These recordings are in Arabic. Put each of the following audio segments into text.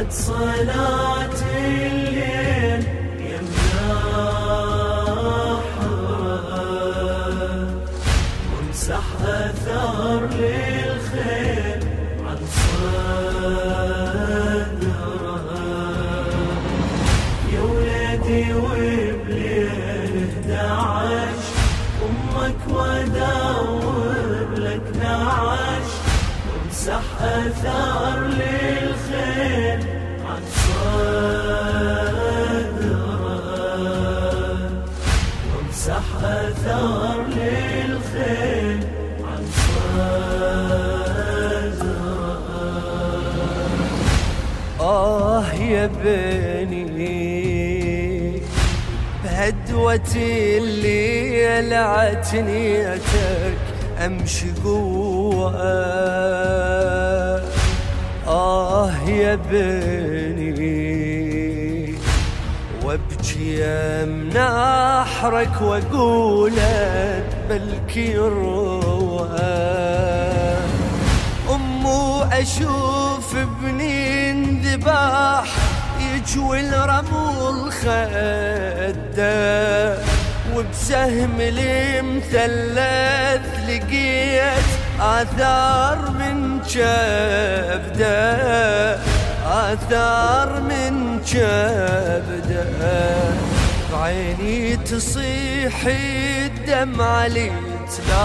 كانت صلاة الليل يمناحها وامسح أثر للخيل عن صدرها يا ولادي وبليل 11 أمك وادور لك 12 وامسح أثر وامسح أثر للخيل عن آه يا بني اللي لعتنيتك أمشي قوة آه يا بني وابكي من احرك واقول بلكي الروى أمو أشوف ابني انذباح يجوي الرمل خده وبسهم المثلث لقيت آثار من كبده آثار من كبده بعيني تصيح الدم علي تلالي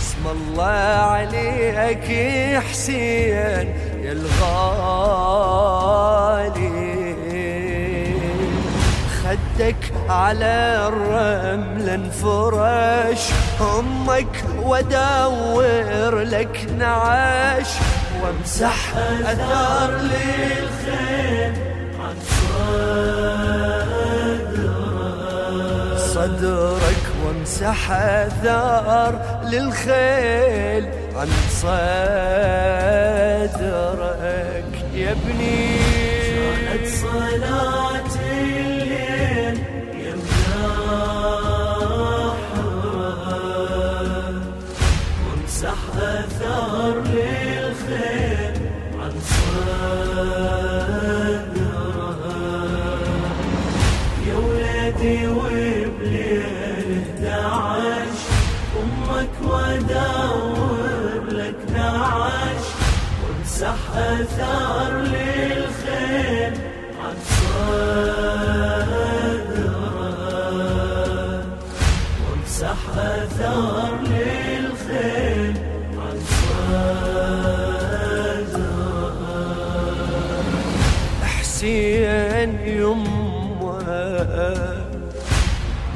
اسم الله عليك حسين يا الغالي. خدك على الرمل انفرش أمك وادور لك نعاش. وامسح أثار للخيل عن صدرها صدرك وامسح أثار للخيل عن صدرك. يا ابني صلاة وامسح أثار حسين يمه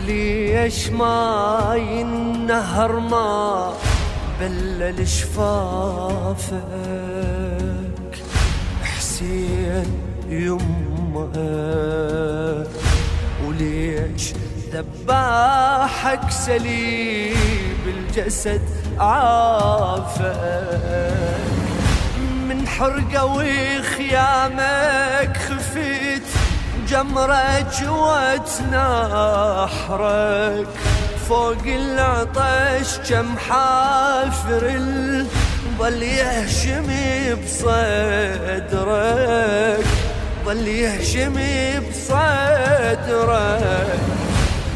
ليش ما النهر ما بلل شفافك حسين يمه وليش ذباحك سليب الجسد عافك من حرقة وخيامك خفيت جمرة جوت نحرك فوق العطش كم حافر ظل يهشم بصدرك ظل يهشم بصدرك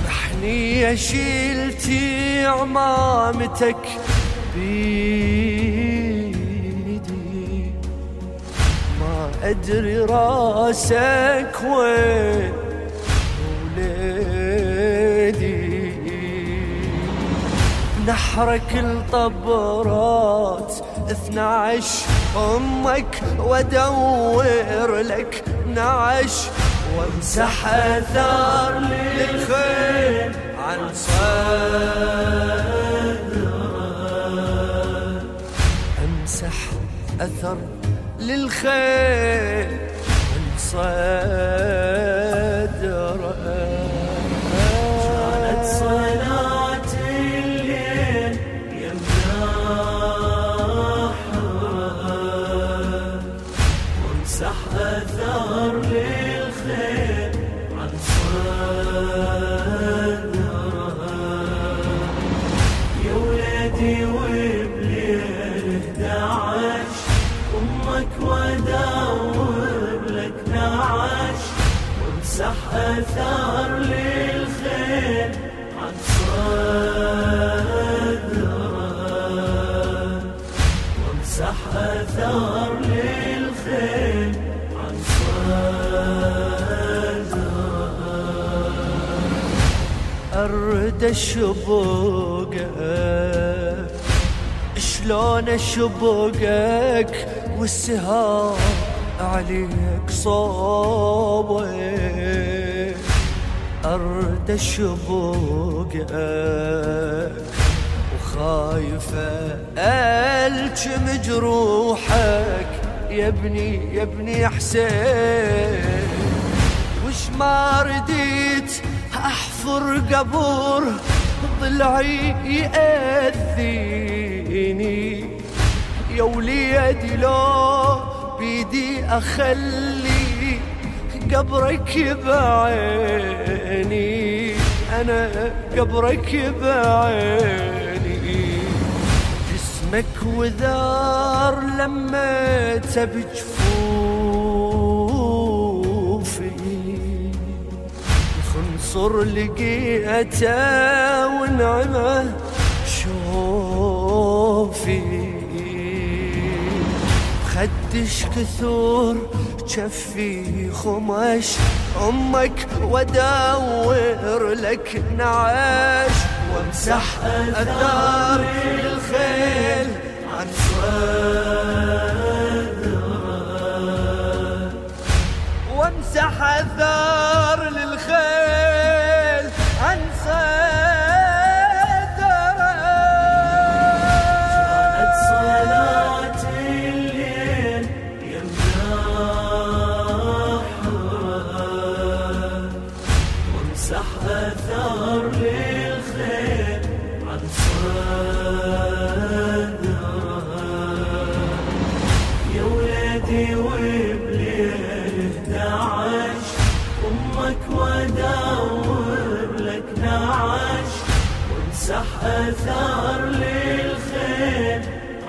محنية شيلتي عمامتك بيدي. ما أدري راسك وين نحرك الطبرات اثنا عشر أمك وادور لك نعش. وامسح آثار للخيل عن صدرك. امسح أثر للخيل عن صدرك. وامسح اثار للخيل عن صدره وامسح اثار للخيل عن صدره أرد الشبوقك شلون اشبقك والسهام؟ عليك صوبك ارد اشبقك وخايفة الجم جروحك يا ابني يا ابني حسين وش ما رديت؟ أحفر قبر ضلعي يأذيني. يا وليدي لو بيدي أخلي قبرك بعيني. أنا قبرك بعيني. جسمك وذار لما بجفوفي خنصر لقيته ونعمه خدش كثور جفي خمش. أمك وادور لك نعاش وامسح أثار الخيل عن صدره وامسح أثار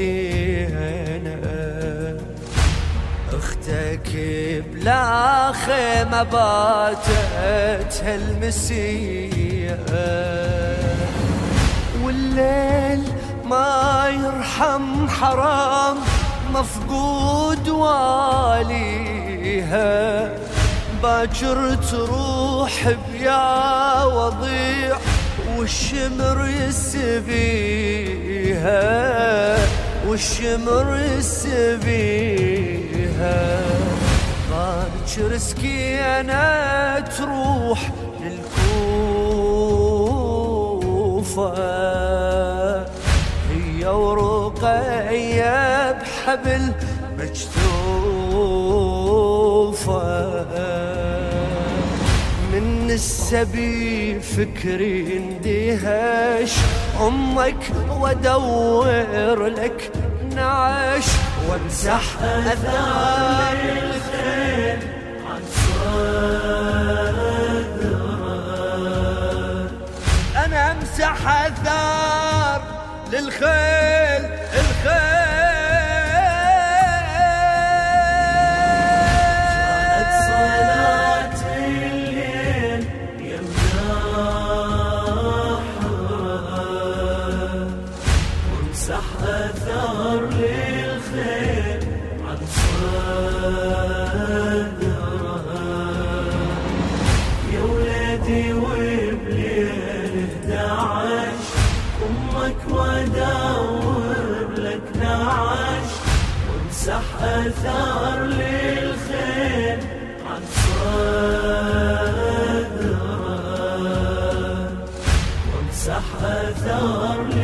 زينب أختك بلا خيمة باتت هالمسية والليل ما يرحم حرام مفقود واليها. باكر تروح بيا وضيع والشمر يسبيها. والشمر يسبيها. باكر سكينة تروح للكوفة. هي ورقية بحبل مجثوفة من السبي فكري اندهش أمك وادور لك نعش وامسح آثار الخيل عن صدرها أنا امسح آثار للخيل كانت وامسح أثار للخيل عن صدرها يا ولادي وبليل 11 أمك وادور لك نعش وامسح أثار للخيل عن صدرها وامسح أثار للخيل